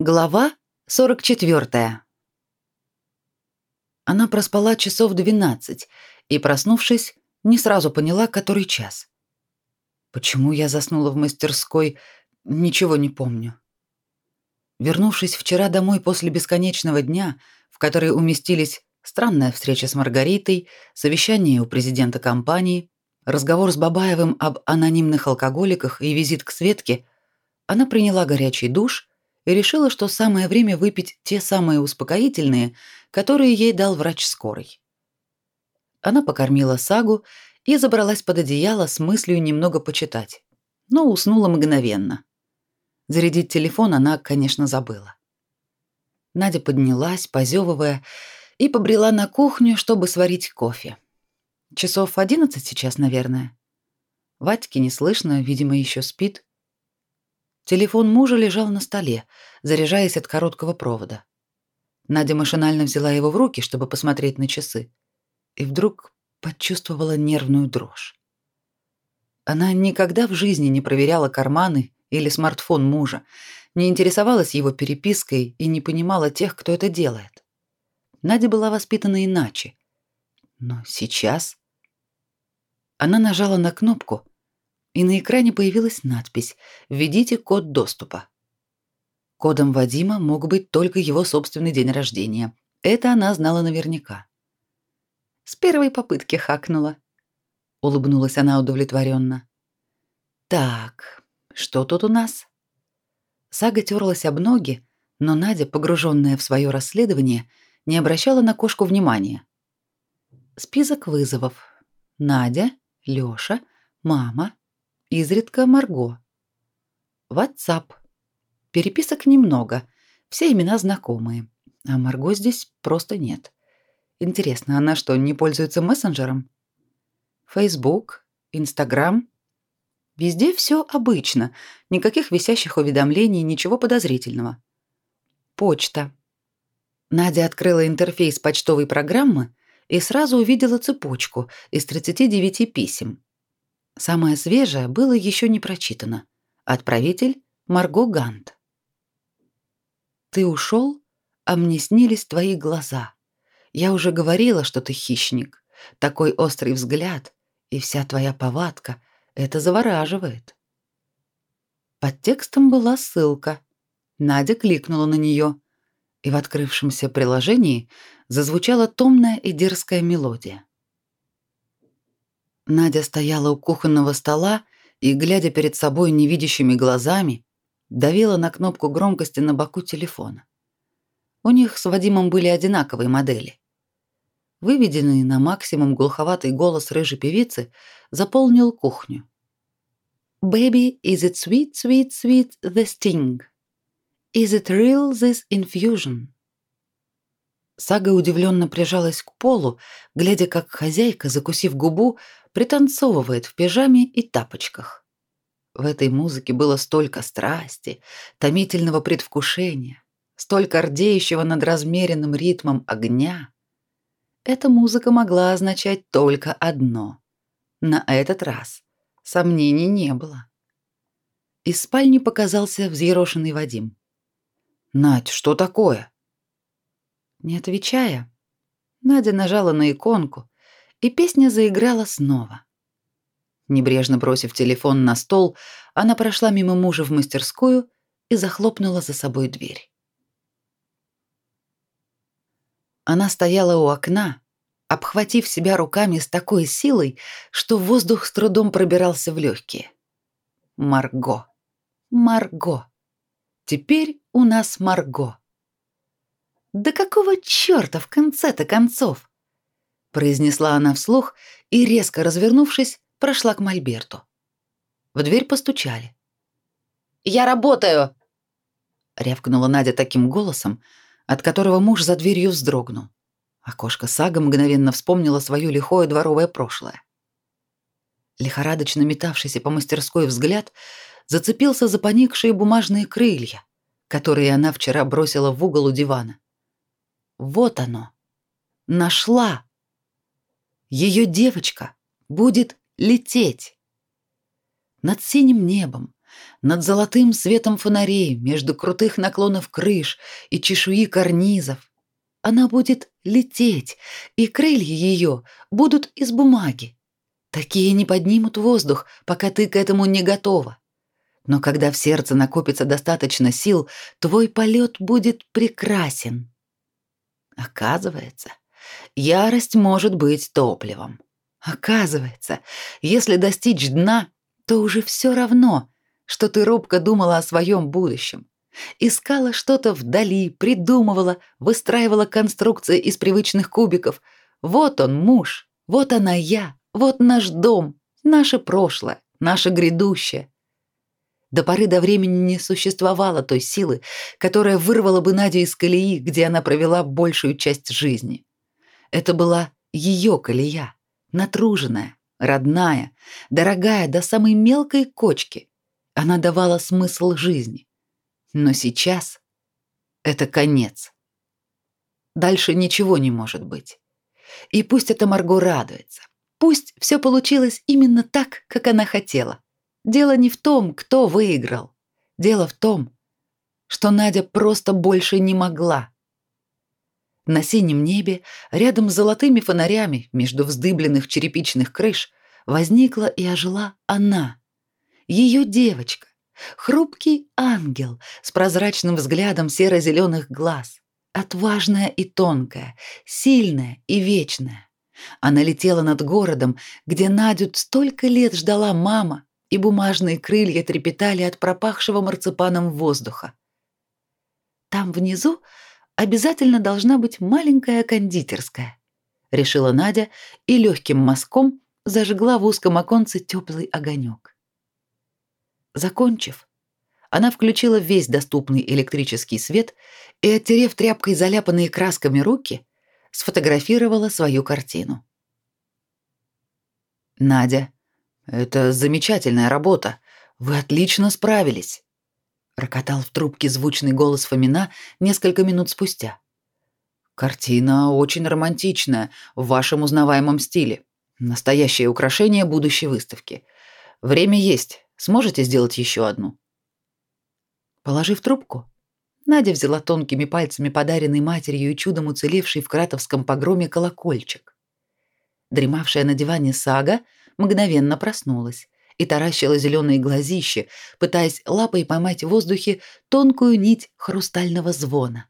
Глава 44. Она проспала часов 12 и, проснувшись, не сразу поняла, который час. Почему я заснула в мастерской, ничего не помню. Вернувшись вчера домой после бесконечного дня, в который уместились странная встреча с Маргаритой, совещание у президента компании, разговор с Бабаевым об анонимных алкоголиках и визит к Светке, она приняла горячий душ решила, что самое время выпить те самые успокоительные, которые ей дал врач скорой. Она покормила сагу и забралась под одеяло с мыслью немного почитать, но уснула мгновенно. Зарядить телефон она, конечно, забыла. Надя поднялась, позевывая, и побрела на кухню, чтобы сварить кофе. Часов одиннадцать сейчас, наверное. Вадьки не слышно, видимо, еще спит. Телефон мужа лежал на столе, заряжаясь от короткого провода. Надя машинально взяла его в руки, чтобы посмотреть на часы, и вдруг почувствовала нервную дрожь. Она никогда в жизни не проверяла карманы или смартфон мужа, не интересовалась его перепиской и не понимала тех, кто это делает. Надя была воспитана иначе. Но сейчас она нажала на кнопку, и на экране появилась надпись «Введите код доступа». Кодом Вадима мог быть только его собственный день рождения. Это она знала наверняка. С первой попытки хакнула. Улыбнулась она удовлетворенно. Так, что тут у нас? Сага терлась об ноги, но Надя, погруженная в свое расследование, не обращала на кошку внимания. Список вызовов. Надя, Лёша, мама, изредка Марго. WhatsApp. Переписок немного, все имена знакомые, а Марго здесь просто нет. Интересно, она что, не пользуется мессенджером? Facebook, Instagram. Везде все обычно, никаких висящих уведомлений, ничего подозрительного. Почта. Надя открыла интерфейс почтовой программы и сразу увидела цепочку из 39 писем. Самое свежее было еще не прочитано. Отправитель Марго Гант. Ты ушел, а мне снились твои глаза. Я уже говорила, что ты хищник. Такой острый взгляд и вся твоя повадка это завораживает. Под текстом была ссылка. Надя кликнула на нее, и в открывшемся приложении зазвучала томная и дерзкая мелодия. Надя стояла у кухонного стола и, глядя перед собой невидящими глазами, давила на кнопку громкости на боку телефона. У них с Вадимом были одинаковые модели. Выведенный на максимум глуховатый голос рыжей певицы заполнил кухню. «Baby, is it sweet, sweet, sweet the sting? Is it real this infusion?» Сага удивленно прижалась к полу, глядя, как хозяйка, закусив губу, пританцовывает в пижаме и тапочках. В этой музыке было столько страсти, томительного предвкушения, столько рдеющего над размеренным ритмом огня. Эта музыка могла означать только одно. На этот раз сомнений не было. Из спальни показался взъерошенный Вадим. «Надь, что такое?» Не отвечая, Надя нажала на иконку, и песня заиграла снова. Небрежно бросив телефон на стол, она прошла мимо мужа в мастерскую и захлопнула за собой дверь. Она стояла у окна, обхватив себя руками с такой силой, что воздух с трудом пробирался в легкие. Марго. Марго. Теперь у нас Марго. Да какого чёрта в конце-то концов? Произнесла она вслух и резко развернувшись, прошла к мольберту. В дверь постучали. Я работаю, рявкнула Надя таким голосом, от которого муж за дверью вздрогнул. А кошка Сага мгновенно вспомнила свое лихое дворовое прошлое. Лихорадочно метавшийся по мастерской взгляд зацепился за поникшие бумажные крылья, которые она вчера бросила в угол у дивана. Вот оно. Нашла. Ее девочка будет лететь. Над синим небом, над золотым светом фонарей, между крутых наклонов крыш и чешуи карнизов. Она будет лететь, и крылья ее будут из бумаги. Такие не поднимут воздух, пока ты к этому не готова. Но когда в сердце накопится достаточно сил, твой полет будет прекрасен. Оказывается, ярость может быть топливом. Оказывается, если достичь дна, то уже все равно, что ты робко думала о своем будущем. Искала что-то вдали, придумывала, выстраивала конструкции из привычных кубиков. Вот он, муж, вот она я, вот наш дом, наше прошлое, наше грядущее. До поры до времени не существовало той силы, которая вырвала бы Надю из колеи, где она провела большую часть жизни. Это была ее колея, натруженная, родная, дорогая до самой мелкой кочки. Она давала смысл жизни. Но сейчас это конец. Дальше ничего не может быть. И пусть эта Марго радуется. Пусть все получилось именно так, как она хотела. Дело не в том, кто выиграл. Дело в том, что Надя просто больше не могла. На синем небе, рядом с золотыми фонарями, между вздыбленных черепичных крыш, возникла и ожила она, ее девочка, хрупкий ангел с прозрачным взглядом серо-зеленых глаз, отважная и тонкая, сильная и вечная. Она летела над городом, где Надю столько лет ждала мама, и бумажные крылья трепетали от пропахшего марципаном воздуха. Там внизу обязательно должна быть маленькая кондитерская, решила Надя и легким мазком зажгла в узком оконце теплый огонек. Закончив, она включила весь доступный электрический свет и, оттерев тряпкой заляпанные красками руки, сфотографировала свою картину. Надя, это замечательная работа. Вы отлично справились, рокотал в трубке звучный голос Фомина несколько минут спустя. Картина очень романтичная, в вашем узнаваемом стиле. Настоящее украшение будущей выставки. Время есть. Сможете сделать еще одну? Положив трубку, Надя взяла тонкими пальцами подаренный матерью и чудом уцелевший в Кратовском погроме колокольчик. Дремавшая на диване сага мгновенно проснулась и таращила зеленые глазища, пытаясь лапой поймать в воздухе тонкую нить хрустального звона.